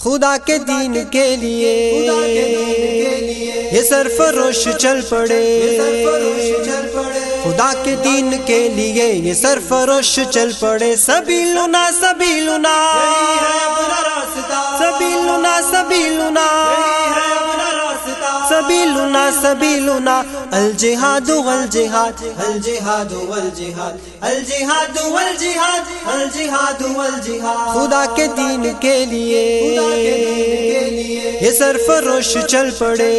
خدا کے دین کے لیے یہ سرفروش چل پڑے خدا کے دین کے لیے یہ سرفروش چل پڑے سبھی لنا سبھی لنا سبھی لنا سبھی سبيلنا سبيلنا الجہاد والجہاد الجہاد والجہاد الجہاد والجہاد الجہاد والجہاد۔ خدا کے دین کے لیے یہ سرفروش چل پڑے۔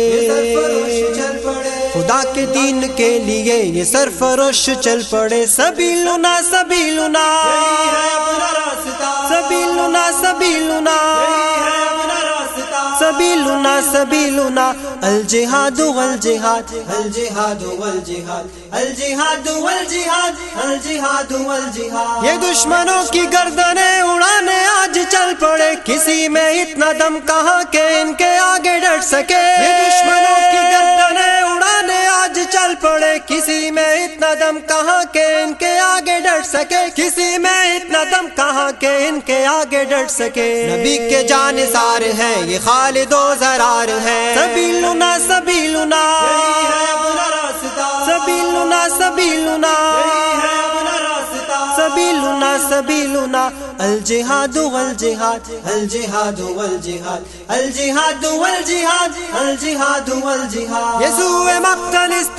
خدا کے دین کے لیے یہ سرفروش چل پڑے۔ سبیلنا سبیلنا۔ سبیلنا سبیلنا۔ سبيلنا سبيلنا الجہاد والجہاد الجہاد والجہاد الجہاد والجہاد الجہاد والجہاد۔ یہ دشمنوں کی گردنیں اڑانے آج چل پڑے، کسی میں اتنا دم کہاں کہ ان کے آگے ڈٹ سکے۔ یہ دشمنوں پڑے کسی میں اتنا دم کہاں کہ ان کے آگے ڈٹ سکے؟ کسی میں اتنا دم کہاں کہ ان کے آگے ڈٹ سکے؟ نبی کے جان سار ہے، یہ خالد و زرار ہے۔ سبھی لنا سبھی لنا سبھی لنا سبھی لنا سبھی لنا سبھی لنا الجہاد والجہاد الجہاد والجہاد الجہاد والجہاد الجہاد۔ والجہاد یسوع مقتل اس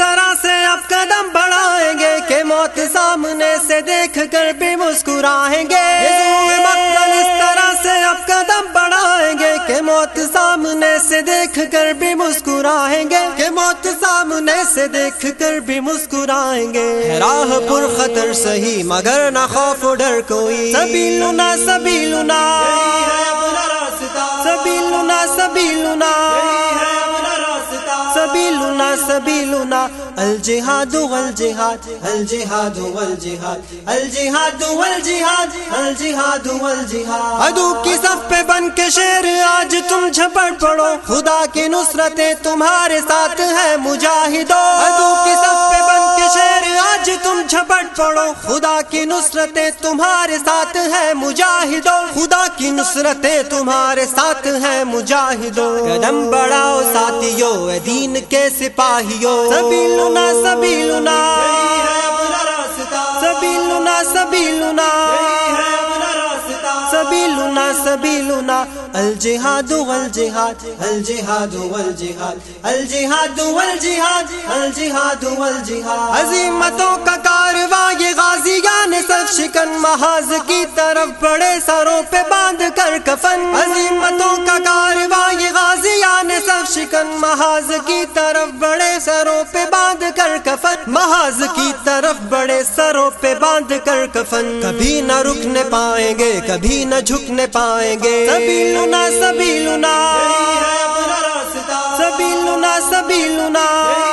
اب قدم بڑھائیں گے کہ موت سامنے سے دیکھ کر بھی مسکرائیں گے۔ اس طرح سے اب قدم بڑھائیں گے کہ موت سامنے سے دیکھ کر بھی مسکرائیں گے۔ کہ موت سامنے سے دیکھ کر بھی مسکرائیں گے۔ راہ پر خطر سہی مگر نہ خوف ڈر کوئی۔ سبھی لنا سبھی لنا سبھی لنا سبھی لنا سبيلنا سبيلنا الجہاد والجہاد الجہاد والجہاد الجہاد والجہاد الجہاد والجہاد۔ ادو کی صف پہ بن کے شیر آج تم جھپا خدا کی نصرتیں تمہارے ساتھ ہے مجاہدو۔ ادو کی پہ بن کے شیر، آج تم جھپٹ پڑو۔ خدا کی نصرتیں تمہارے ساتھ ہے مجاہدو۔ خدا کی نصرتیں تمہارے ساتھ ہے مجاہدو۔ قدم بڑھاؤ ساتھیو، اے دین کے سپاہیو۔ سبھی لنا سبھی لنا سبھی لنا الجہاد والجہاد الجہاد والجہاد الجہاد والجہاد الجہاد والجہاد. عظیمتوں کا کارواں یہ غازیان سب شکن محاذ کی طرف بڑے سروں پہ باندھ کر کفن. عظیمتوں کا کارواں یہ غازیان سب شکن محاذ کی طرف بڑے سروں پہ باندھ کر کفن. محاذ کی طرف بڑے سروں پہ باندھ کر کفن. کبھی نہ رکنے پائیں گے، کبھی نہ جھکنے پائیں گے۔ سبھی لنا سبھی لنا سبھی لنا سبھی لنا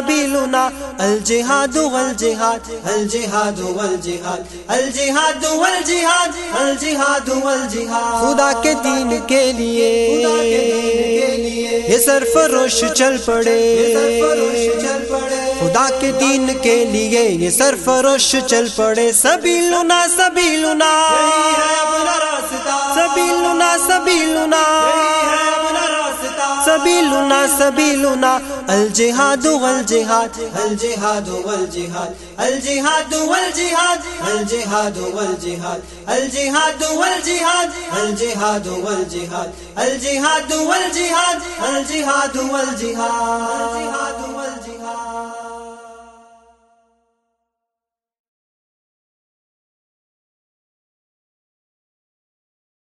سبيلنا. الجهاد والجهاد الجهاد والجهاد الجهاد والجهاد الجهاد والجهاد. خدا کے دین کے لیے یہ سرفروش چل پڑے۔ خدا کے دین کے لیے یہ سرفروش چل پڑے۔ سبیلنا سبیلنا۔ سبيلنا. الجهاد والجهاد الجهاد والجهاد الجهاد والجهاد الجهاد والجهاد الجهاد والجهاد الجهاد والجهاد الجهاد والجهاد الجهاد والجهاد الجهاد والجهاد.